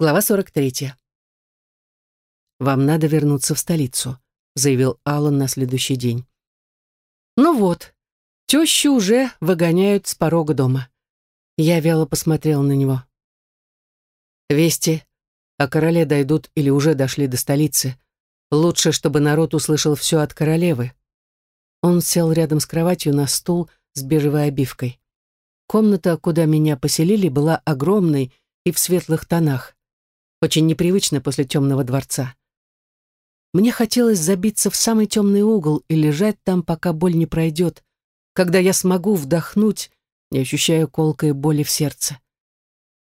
Глава 43. «Вам надо вернуться в столицу», — заявил Аллан на следующий день. «Ну вот, тещу уже выгоняют с порога дома». Я вяло посмотрел на него. «Вести о короле дойдут или уже дошли до столицы. Лучше, чтобы народ услышал все от королевы». Он сел рядом с кроватью на стул с бежевой обивкой. Комната, куда меня поселили, была огромной и в светлых тонах. Очень непривычно после темного дворца. Мне хотелось забиться в самый темный угол и лежать там, пока боль не пройдет, когда я смогу вдохнуть, не ощущая колкой боли в сердце.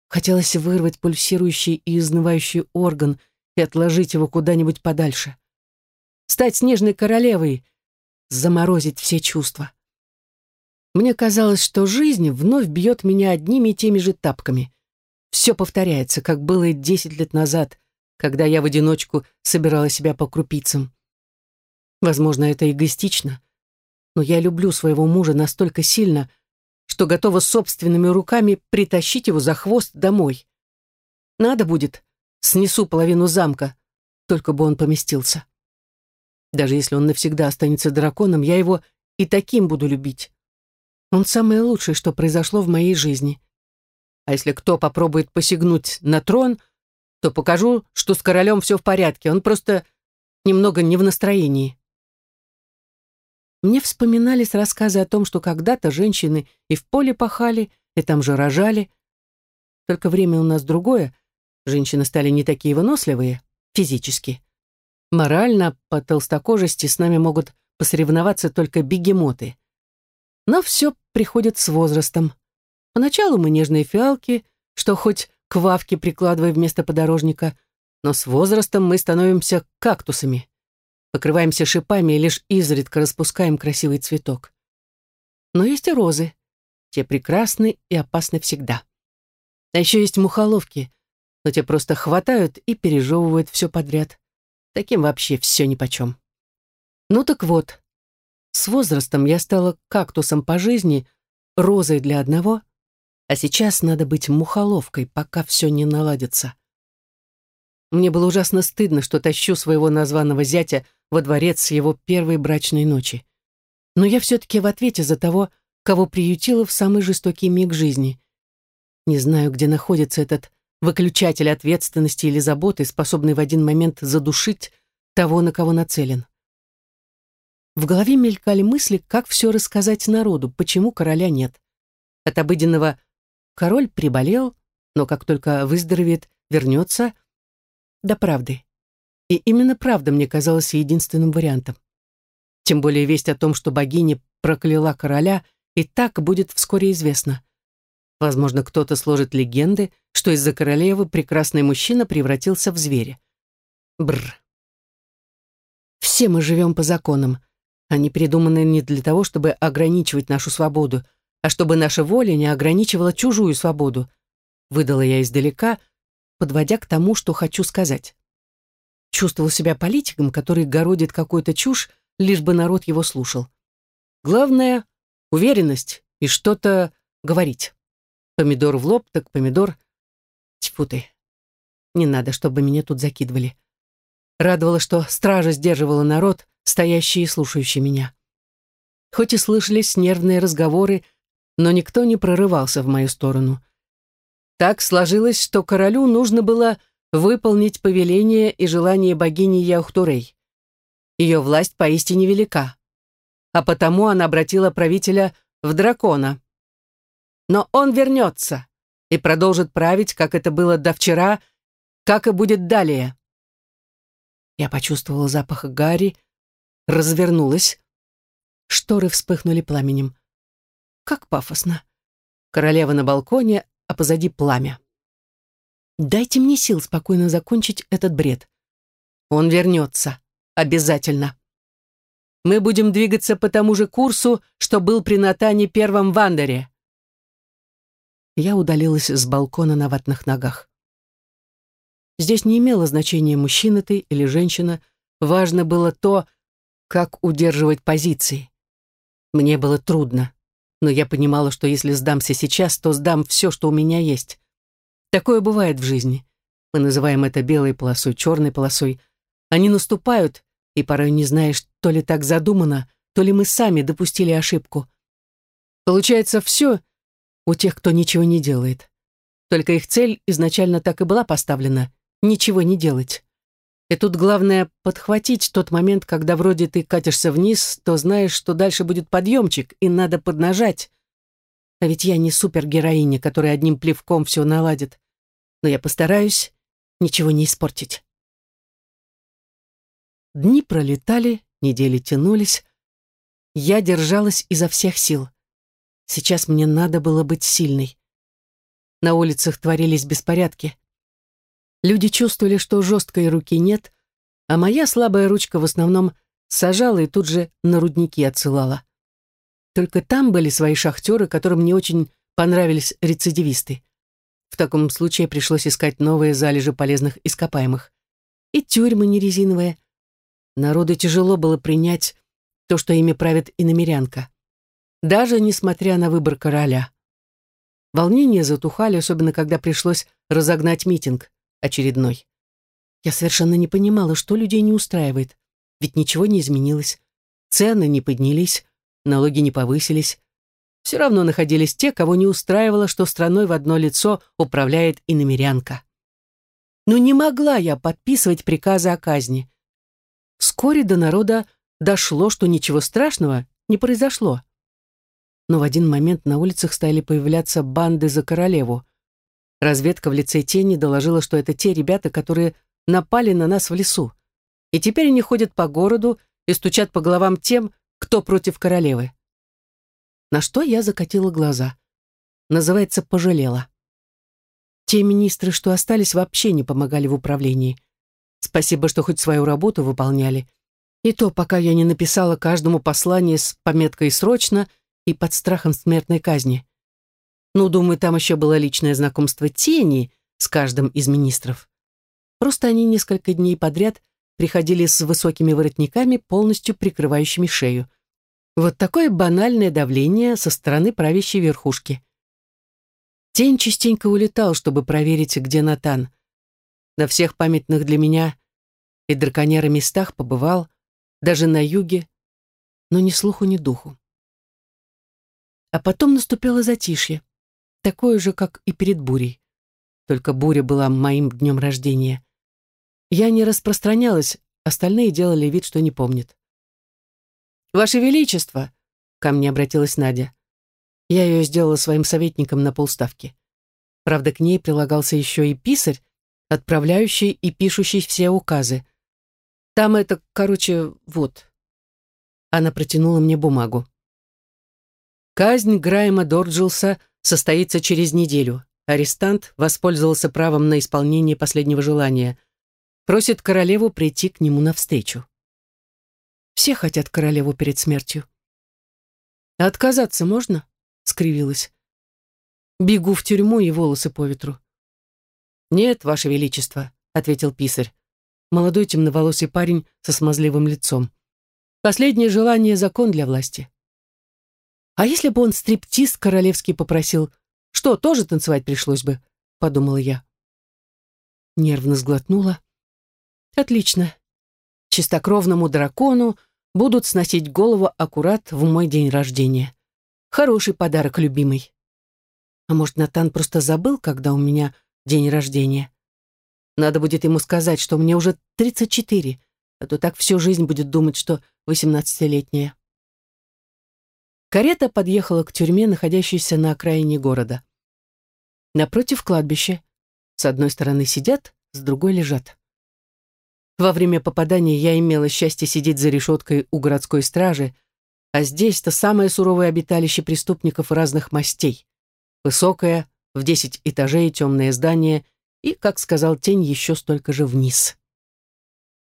Хотелось вырвать пульсирующий и изнывающий орган и отложить его куда-нибудь подальше. Стать снежной королевой, заморозить все чувства. Мне казалось, что жизнь вновь бьет меня одними и теми же тапками. Все повторяется, как было и десять лет назад, когда я в одиночку собирала себя по крупицам. Возможно, это эгоистично, но я люблю своего мужа настолько сильно, что готова собственными руками притащить его за хвост домой. Надо будет, снесу половину замка, только бы он поместился. Даже если он навсегда останется драконом, я его и таким буду любить. Он самое лучшее, что произошло в моей жизни. А если кто попробует посягнуть на трон, то покажу, что с королем все в порядке, он просто немного не в настроении. Мне вспоминались рассказы о том, что когда-то женщины и в поле пахали, и там же рожали. Только время у нас другое. Женщины стали не такие выносливые, физически. Морально, по толстокожести с нами могут посоревноваться только бегемоты. Но все приходит с возрастом. Поначалу мы нежные фиалки, что хоть к вавке прикладывай вместо подорожника, но с возрастом мы становимся кактусами. Покрываемся шипами и лишь изредка распускаем красивый цветок. Но есть и розы. Те прекрасны и опасны всегда. А еще есть мухоловки, но те просто хватают и пережевывают все подряд. Таким вообще все нипочем. Ну так вот, с возрастом я стала кактусом по жизни, розой для одного, а сейчас надо быть мухоловкой, пока все не наладится. Мне было ужасно стыдно, что тащу своего названного зятя во дворец с его первой брачной ночи. Но я все-таки в ответе за того, кого приютила в самый жестокий миг жизни. Не знаю, где находится этот выключатель ответственности или заботы, способный в один момент задушить того, на кого нацелен. В голове мелькали мысли, как все рассказать народу, почему короля нет. От обыденного Король приболел, но как только выздоровеет, вернется. До правды. И именно правда мне казалась единственным вариантом. Тем более весть о том, что богиня прокляла короля, и так будет вскоре известно. Возможно, кто-то сложит легенды, что из-за королевы прекрасный мужчина превратился в зверя. Бр. Все мы живем по законам. Они придуманы не для того, чтобы ограничивать нашу свободу, а чтобы наша воля не ограничивала чужую свободу, выдала я издалека, подводя к тому, что хочу сказать. Чувствовал себя политиком, который городит какую-то чушь, лишь бы народ его слушал. Главное — уверенность и что-то говорить. Помидор в лоб, так помидор. Тьфу ты. Не надо, чтобы меня тут закидывали. Радовало, что стража сдерживала народ, стоящий и слушающий меня. Хоть и слышались нервные разговоры, но никто не прорывался в мою сторону. Так сложилось, что королю нужно было выполнить повеление и желание богини Яухтурей. Ее власть поистине велика, а потому она обратила правителя в дракона. Но он вернется и продолжит править, как это было до вчера, как и будет далее. Я почувствовала запах гари, развернулась. Шторы вспыхнули пламенем. Как пафосно. Королева на балконе, а позади пламя. Дайте мне сил спокойно закончить этот бред. Он вернется. Обязательно. Мы будем двигаться по тому же курсу, что был при Натане Первом Вандере. Я удалилась с балкона на ватных ногах. Здесь не имело значения, мужчина ты или женщина. Важно было то, как удерживать позиции. Мне было трудно но я понимала, что если сдамся сейчас, то сдам все, что у меня есть. Такое бывает в жизни. мы называем это белой полосой, черной полосой, они наступают, и порой не знаешь, то ли так задумано, то ли мы сами допустили ошибку. Получается все у тех, кто ничего не делает. Только их цель изначально так и была поставлена — ничего не делать. И тут главное подхватить тот момент, когда вроде ты катишься вниз, то знаешь, что дальше будет подъемчик, и надо поднажать. А ведь я не супергероиня, которая одним плевком все наладит. Но я постараюсь ничего не испортить. Дни пролетали, недели тянулись. Я держалась изо всех сил. Сейчас мне надо было быть сильной. На улицах творились беспорядки. Люди чувствовали, что жесткой руки нет, а моя слабая ручка в основном сажала и тут же на рудники отсылала. Только там были свои шахтеры, которым не очень понравились рецидивисты. В таком случае пришлось искать новые залежи полезных ископаемых. И тюрьмы не резиновые. Народу тяжело было принять то, что ими правит иномерянка. Даже несмотря на выбор короля. Волнения затухали, особенно когда пришлось разогнать митинг очередной. Я совершенно не понимала, что людей не устраивает. Ведь ничего не изменилось. Цены не поднялись, налоги не повысились. Все равно находились те, кого не устраивало, что страной в одно лицо управляет иномерянка. Но не могла я подписывать приказы о казни. Вскоре до народа дошло, что ничего страшного не произошло. Но в один момент на улицах стали появляться банды за королеву. Разведка в лице тени доложила, что это те ребята, которые напали на нас в лесу. И теперь они ходят по городу и стучат по головам тем, кто против королевы. На что я закатила глаза. Называется, пожалела. Те министры, что остались, вообще не помогали в управлении. Спасибо, что хоть свою работу выполняли. И то, пока я не написала каждому послание с пометкой «срочно» и под страхом смертной казни. Ну, думаю, там еще было личное знакомство тени с каждым из министров. Просто они несколько дней подряд приходили с высокими воротниками, полностью прикрывающими шею. Вот такое банальное давление со стороны правящей верхушки. Тень частенько улетал, чтобы проверить, где Натан. На всех памятных для меня и драконьера местах побывал, даже на юге, но ни слуху, ни духу. А потом наступило затишье такое же, как и перед бурей. Только буря была моим днем рождения. Я не распространялась, остальные делали вид, что не помнят. «Ваше Величество!» — ко мне обратилась Надя. Я ее сделала своим советником на полставки. Правда, к ней прилагался еще и писарь, отправляющий и пишущий все указы. Там это, короче, вот. Она протянула мне бумагу. Казнь Грайма Дорджилса состоится через неделю. Арестант воспользовался правом на исполнение последнего желания. Просит королеву прийти к нему навстречу. Все хотят королеву перед смертью. «А отказаться можно?» — скривилась. «Бегу в тюрьму и волосы по ветру». «Нет, ваше величество», — ответил писарь. Молодой темноволосый парень со смазливым лицом. «Последнее желание — закон для власти». А если бы он стриптиз королевский попросил, что, тоже танцевать пришлось бы, подумала я. Нервно сглотнула. Отлично. Чистокровному дракону будут сносить голову аккурат в мой день рождения. Хороший подарок, любимый. А может, Натан просто забыл, когда у меня день рождения? Надо будет ему сказать, что мне уже 34, а то так всю жизнь будет думать, что 18-летняя. Карета подъехала к тюрьме, находящейся на окраине города. Напротив кладбища. С одной стороны сидят, с другой лежат. Во время попадания я имела счастье сидеть за решеткой у городской стражи, а здесь-то самое суровое обиталище преступников разных мастей. Высокое, в десять этажей темное здание и, как сказал тень, еще столько же вниз.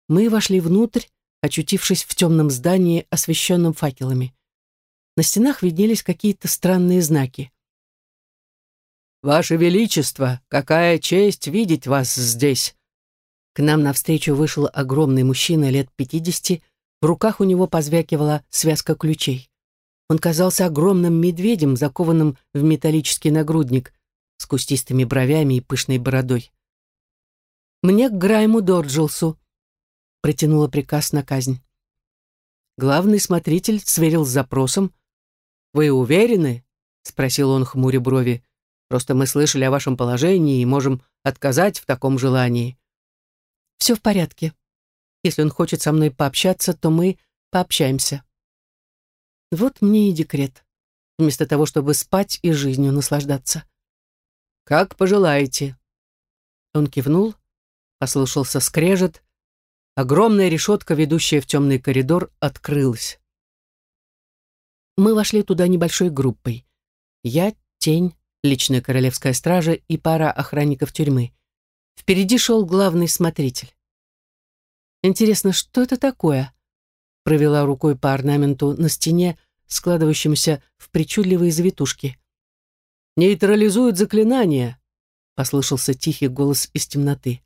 Мы вошли внутрь, очутившись в темном здании, освещенном факелами. На стенах виднелись какие-то странные знаки. «Ваше Величество, какая честь видеть вас здесь!» К нам навстречу вышел огромный мужчина лет пятидесяти, в руках у него позвякивала связка ключей. Он казался огромным медведем, закованным в металлический нагрудник, с кустистыми бровями и пышной бородой. «Мне к Грайму Дорджилсу», — протянула приказ на казнь. Главный смотритель сверил с запросом. «Вы уверены?» — спросил он хмуря брови. «Просто мы слышали о вашем положении и можем отказать в таком желании». «Все в порядке. Если он хочет со мной пообщаться, то мы пообщаемся». Вот мне и декрет, вместо того, чтобы спать и жизнью наслаждаться. «Как пожелаете». Он кивнул, послышался скрежет, огромная решетка, ведущая в темный коридор, открылась. Мы вошли туда небольшой группой. Я, тень, личная королевская стража и пара охранников тюрьмы. Впереди шел главный смотритель. Интересно, что это такое? Провела рукой по орнаменту на стене, складывающемуся в причудливые завитушки. «Нейтрализует заклинание», — послышался тихий голос из темноты.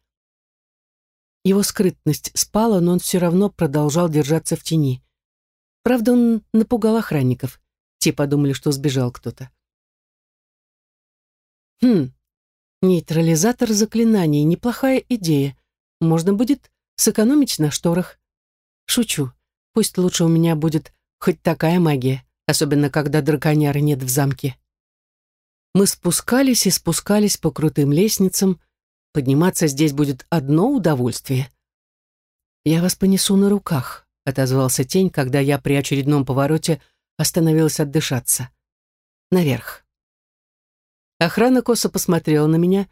Его скрытность спала, но он все равно продолжал держаться в тени. Правда, он напугал охранников. Те подумали, что сбежал кто-то. Хм, нейтрализатор заклинаний — неплохая идея. Можно будет сэкономить на шторах. Шучу. Пусть лучше у меня будет хоть такая магия, особенно когда драконяры нет в замке. Мы спускались и спускались по крутым лестницам, Подниматься здесь будет одно удовольствие. «Я вас понесу на руках», — отозвался тень, когда я при очередном повороте остановилась отдышаться. «Наверх». Охрана косо посмотрела на меня,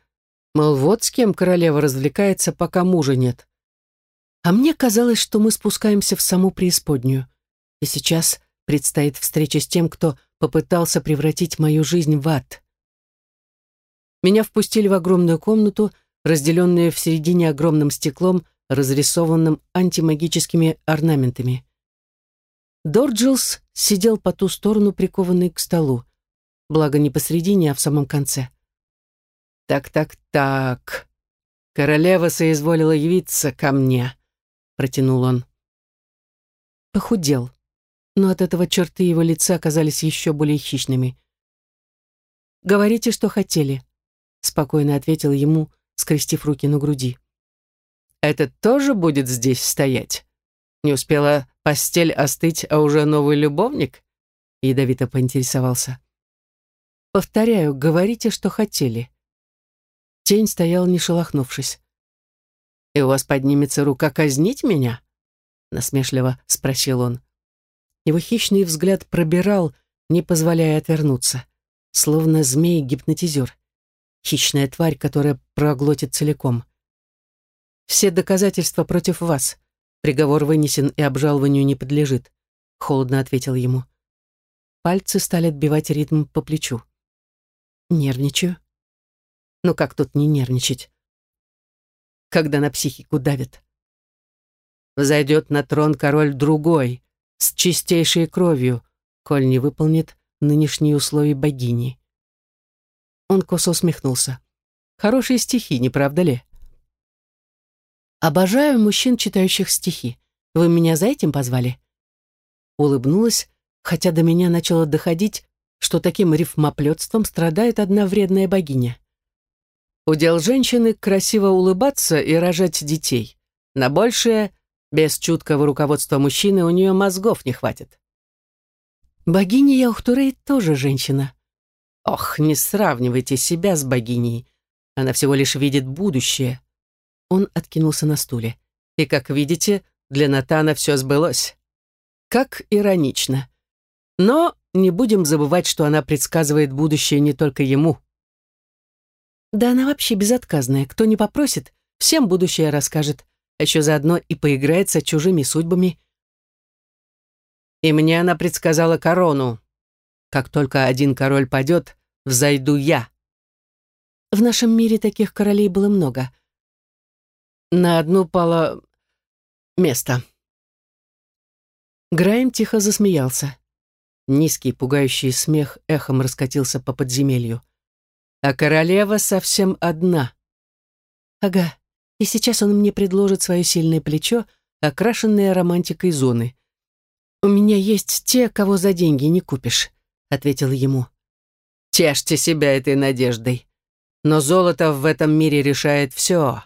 мол, вот с кем королева развлекается, пока мужа нет. А мне казалось, что мы спускаемся в саму преисподнюю. И сейчас предстоит встреча с тем, кто попытался превратить мою жизнь в ад. Меня впустили в огромную комнату, разделенные в середине огромным стеклом, разрисованным антимагическими орнаментами. Дорджилс сидел по ту сторону, прикованный к столу. Благо не посредине, а в самом конце. «Так-так-так. Королева соизволила явиться ко мне», — протянул он. Похудел, но от этого черты его лица оказались еще более хищными. «Говорите, что хотели», — спокойно ответил ему, скрестив руки на груди. «Это тоже будет здесь стоять? Не успела постель остыть, а уже новый любовник?» Ядовито поинтересовался. «Повторяю, говорите, что хотели». Тень стоял, не шелохнувшись. «И у вас поднимется рука казнить меня?» Насмешливо спросил он. Его хищный взгляд пробирал, не позволяя отвернуться, словно змей-гипнотизер хищная тварь, которая проглотит целиком. Все доказательства против вас. Приговор вынесен и обжалованию не подлежит, холодно ответил ему. Пальцы стали отбивать ритм по плечу. Нервничаю. Ну как тут не нервничать? Когда на психику давит. Взойдет на трон король другой, с чистейшей кровью, коль не выполнит нынешние условия богини. Он косо усмехнулся. Хорошие стихи, не правда ли? Обожаю мужчин, читающих стихи. Вы меня за этим позвали? Улыбнулась, хотя до меня начало доходить, что таким рифмоплетством страдает одна вредная богиня. Удел женщины красиво улыбаться и рожать детей. На большее, без чуткого руководства мужчины, у нее мозгов не хватит. Богиня Яухтурей тоже женщина. Ох, не сравнивайте себя с богиней. Она всего лишь видит будущее. Он откинулся на стуле. И, как видите, для Натана все сбылось. Как иронично. Но не будем забывать, что она предсказывает будущее не только ему. Да она вообще безотказная. Кто не попросит, всем будущее расскажет. А еще заодно и поиграется чужими судьбами. И мне она предсказала корону. Как только один король падет, взойду я. В нашем мире таких королей было много. На одну пало место. Грайм тихо засмеялся. Низкий, пугающий смех эхом раскатился по подземелью. А королева совсем одна. Ага, и сейчас он мне предложит свое сильное плечо, окрашенное романтикой зоны. «У меня есть те, кого за деньги не купишь», — ответил ему. Тешьте себя этой надеждой. Но золото в этом мире решает все.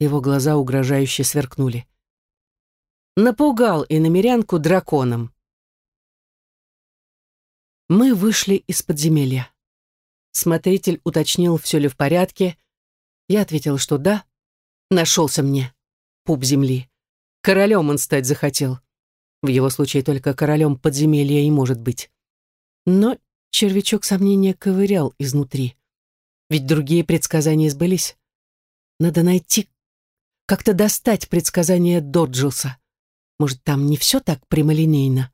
Его глаза угрожающе сверкнули. Напугал и намерянку драконом. Мы вышли из подземелья. Смотритель уточнил, все ли в порядке. Я ответил, что да. Нашелся мне. Пуп земли. Королем он стать захотел. В его случае только королем подземелья и может быть. Но червячок сомнения ковырял изнутри. Ведь другие предсказания сбылись. Надо найти, как-то достать предсказания Доджилса. Может, там не все так прямолинейно?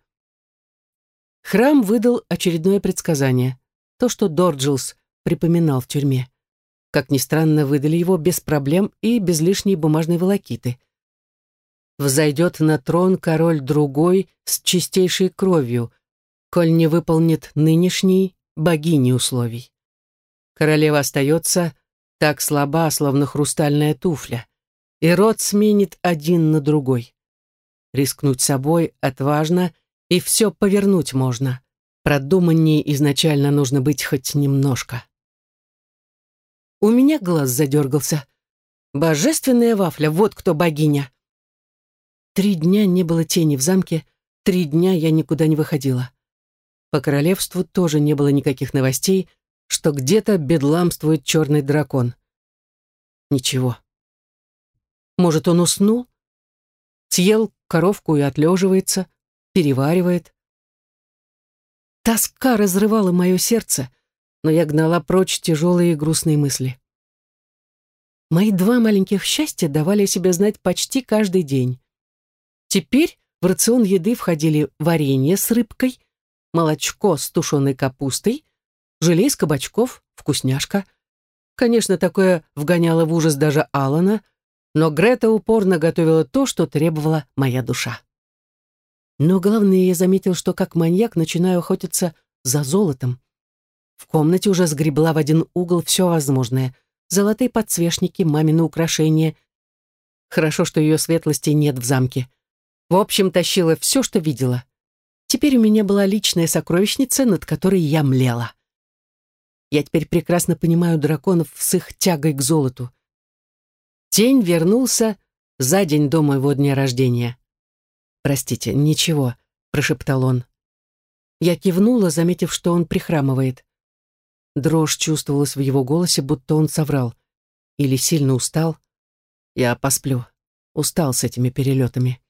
Храм выдал очередное предсказание. То, что Дорджилс припоминал в тюрьме. Как ни странно, выдали его без проблем и без лишней бумажной волокиты. Взойдет на трон король другой с чистейшей кровью, коль не выполнит нынешний богини условий. Королева остается так слаба, словно хрустальная туфля, и род сменит один на другой. Рискнуть собой отважно, и все повернуть можно. Продуманнее изначально нужно быть хоть немножко. У меня глаз задергался. Божественная вафля, вот кто богиня. Три дня не было тени в замке, три дня я никуда не выходила. По королевству тоже не было никаких новостей, что где-то бедламствует черный дракон. Ничего. Может, он уснул? Съел коровку и отлеживается, переваривает. Тоска разрывала мое сердце, но я гнала прочь тяжелые и грустные мысли. Мои два маленьких счастья давали о себе знать почти каждый день. Теперь в рацион еды входили варенье с рыбкой, молочко с тушеной капустой, желе из кабачков, вкусняшка. Конечно, такое вгоняло в ужас даже Алана, но Грета упорно готовила то, что требовала моя душа. Но главное, я заметил, что как маньяк начинаю охотиться за золотом. В комнате уже сгребла в один угол все возможное. Золотые подсвечники, мамины украшения. Хорошо, что ее светлости нет в замке. В общем, тащила все, что видела. Теперь у меня была личная сокровищница, над которой я млела. Я теперь прекрасно понимаю драконов с их тягой к золоту. Тень вернулся за день до моего дня рождения. «Простите, ничего», — прошептал он. Я кивнула, заметив, что он прихрамывает. Дрожь чувствовалась в его голосе, будто он соврал. Или сильно устал. Я посплю. Устал с этими перелетами.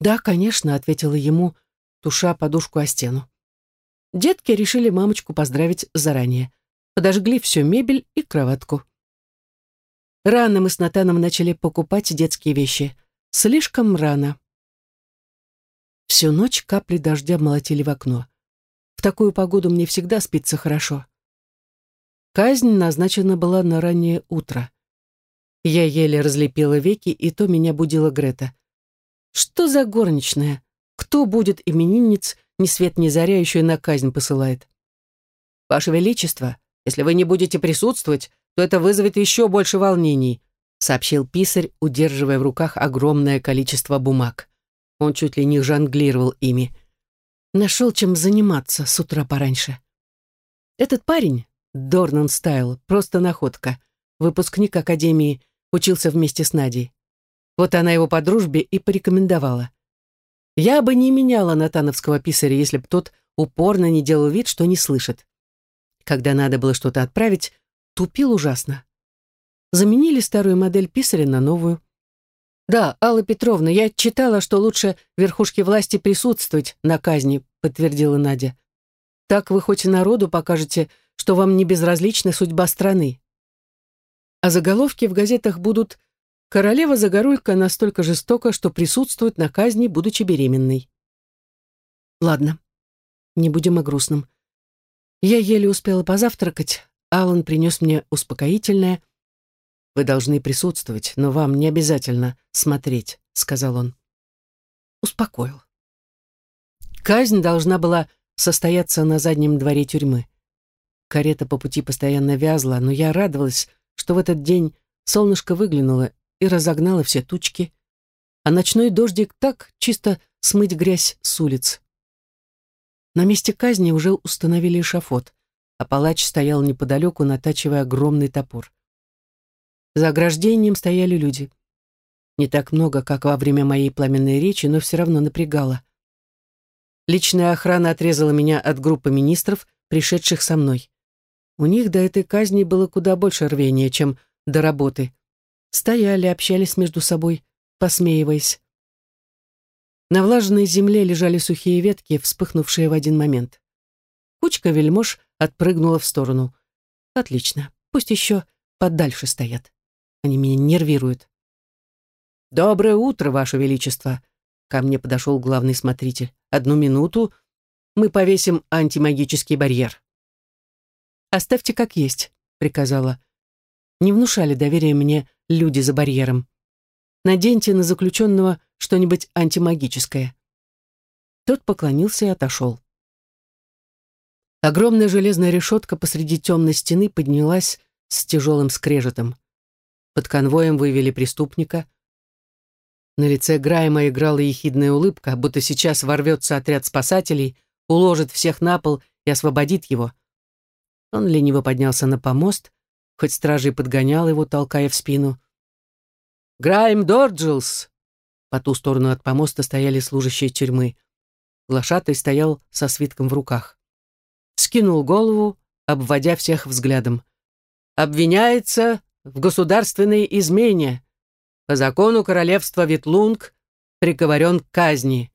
«Да, конечно», — ответила ему, туша подушку о стену. Детки решили мамочку поздравить заранее. Подожгли всю мебель и кроватку. Рано мы с Натаном начали покупать детские вещи. Слишком рано. Всю ночь капли дождя молотили в окно. В такую погоду мне всегда спится хорошо. Казнь назначена была на раннее утро. Я еле разлепила веки, и то меня будила Грета. Что за горничная? Кто будет именинниц, ни свет ни заря еще и на казнь посылает? Ваше Величество, если вы не будете присутствовать, то это вызовет еще больше волнений», сообщил писарь, удерживая в руках огромное количество бумаг. Он чуть ли не жонглировал ими. Нашел чем заниматься с утра пораньше. Этот парень, Дорнан Стайл, просто находка. Выпускник Академии, учился вместе с Надей. Вот она его по дружбе и порекомендовала. Я бы не меняла натановского писаря, если б тот упорно не делал вид, что не слышит. Когда надо было что-то отправить, Тупил ужасно. Заменили старую модель писаря на новую. «Да, Алла Петровна, я читала, что лучше верхушке власти присутствовать на казни», подтвердила Надя. «Так вы хоть народу покажете, что вам не безразлична судьба страны». А заголовки в газетах будут «Королева Загорулька настолько жестока, что присутствует на казни, будучи беременной». Ладно, не будем о грустном. Я еле успела позавтракать, Алан принес мне успокоительное. «Вы должны присутствовать, но вам не обязательно смотреть», — сказал он. Успокоил. Казнь должна была состояться на заднем дворе тюрьмы. Карета по пути постоянно вязла, но я радовалась, что в этот день солнышко выглянуло и разогнало все тучки, а ночной дождик так чисто смыть грязь с улиц. На месте казни уже установили эшафот а палач стоял неподалеку, натачивая огромный топор. За ограждением стояли люди. Не так много, как во время моей пламенной речи, но все равно напрягало. Личная охрана отрезала меня от группы министров, пришедших со мной. У них до этой казни было куда больше рвения, чем до работы. Стояли, общались между собой, посмеиваясь. На влажной земле лежали сухие ветки, вспыхнувшие в один момент. Кучка вельмож отпрыгнула в сторону. Отлично, пусть еще подальше стоят. Они меня нервируют. «Доброе утро, Ваше Величество!» Ко мне подошел главный смотритель. «Одну минуту. Мы повесим антимагический барьер». «Оставьте как есть», — приказала. Не внушали доверия мне люди за барьером. Наденьте на заключенного что-нибудь антимагическое. Тот поклонился и отошел. Огромная железная решетка посреди темной стены поднялась с тяжелым скрежетом. Под конвоем вывели преступника — на лице Грайма играла ехидная улыбка, будто сейчас ворвется отряд спасателей, уложит всех на пол и освободит его. Он лениво поднялся на помост, хоть стражей подгонял его, толкая в спину. «Грайм Дорджилс!» По ту сторону от помоста стояли служащие тюрьмы. Глашатый стоял со свитком в руках. Скинул голову, обводя всех взглядом. «Обвиняется в государственной измене!» по закону королевства Витлунг приговорен к казни.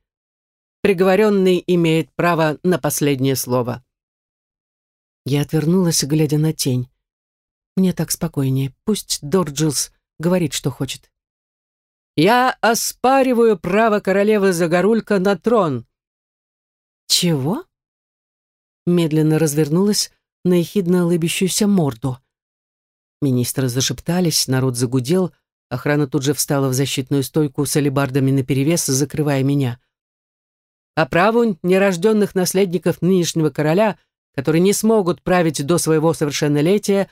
Приговоренный имеет право на последнее слово. Я отвернулась, глядя на тень. Мне так спокойнее. Пусть Дорджилс говорит, что хочет. «Я оспариваю право королевы Загорулька на трон». «Чего?» Медленно развернулась на ехидно улыбящуюся морду. Министры зашептались, народ загудел — Охрана тут же встала в защитную стойку с алебардами наперевес, закрывая меня. А праву нерожденных наследников нынешнего короля, которые не смогут править до своего совершеннолетия,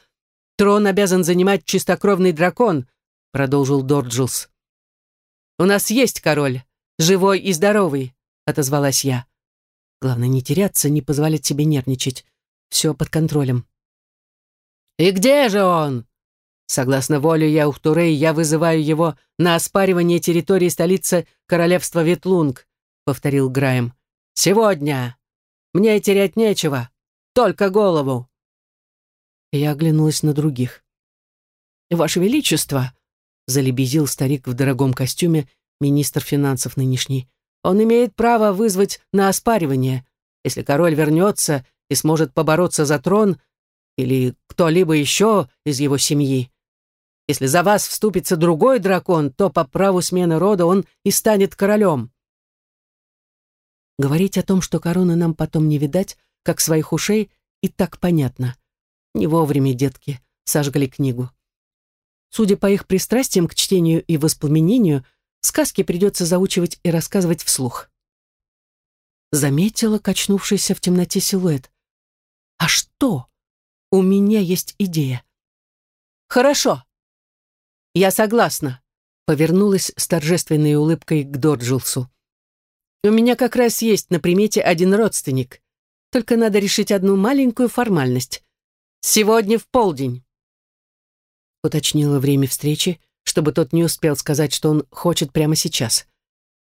трон обязан занимать чистокровный дракон, продолжил Дорджилс. «У нас есть король, живой и здоровый», — отозвалась я. Главное, не теряться, не позволять себе нервничать. Все под контролем. «И где же он?» Согласно воле Яухтурей, я вызываю его на оспаривание территории столицы королевства Ветлунг», — повторил Граем. «Сегодня. Мне терять нечего. Только голову». Я оглянулась на других. «Ваше Величество», — залебезил старик в дорогом костюме, министр финансов нынешний, «он имеет право вызвать на оспаривание. Если король вернется и сможет побороться за трон, или кто-либо еще из его семьи, если за вас вступится другой дракон, то по праву смены рода он и станет королем. Говорить о том, что короны нам потом не видать, как своих ушей, и так понятно. Не вовремя, детки, сожгли книгу. Судя по их пристрастиям к чтению и воспламенению, сказки придется заучивать и рассказывать вслух. Заметила качнувшийся в темноте силуэт. А что? У меня есть идея. Хорошо, «Я согласна», — повернулась с торжественной улыбкой к Дорджилсу. «У меня как раз есть на примете один родственник. Только надо решить одну маленькую формальность. Сегодня в полдень». Уточнила время встречи, чтобы тот не успел сказать, что он хочет прямо сейчас.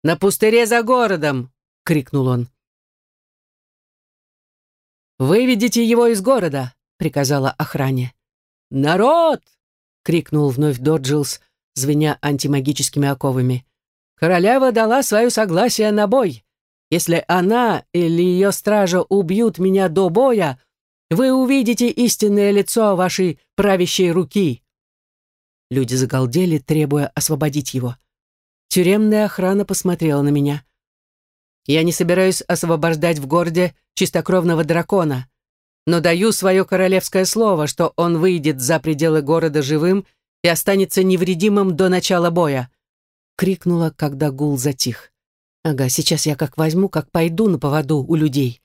«На пустыре за городом!» — крикнул он. «Выведите его из города!» — приказала охране. «Народ!» крикнул вновь Доджилс, звеня антимагическими оковами. «Королева дала свое согласие на бой. Если она или ее стража убьют меня до боя, вы увидите истинное лицо вашей правящей руки». Люди загалдели, требуя освободить его. Тюремная охрана посмотрела на меня. «Я не собираюсь освобождать в городе чистокровного дракона но даю свое королевское слово, что он выйдет за пределы города живым и останется невредимым до начала боя», — крикнула, когда гул затих. «Ага, сейчас я как возьму, как пойду на поводу у людей.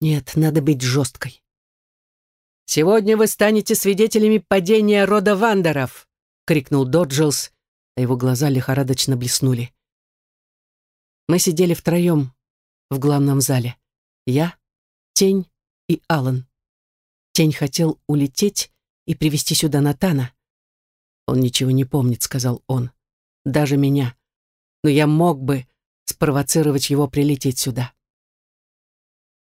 Нет, надо быть жесткой». «Сегодня вы станете свидетелями падения рода Вандеров», — крикнул Доджилс, а его глаза лихорадочно блеснули. Мы сидели втроем в главном зале. Я, Тень и Алан. Тень хотел улететь и привести сюда Натана. «Он ничего не помнит», — сказал он. «Даже меня. Но я мог бы спровоцировать его прилететь сюда».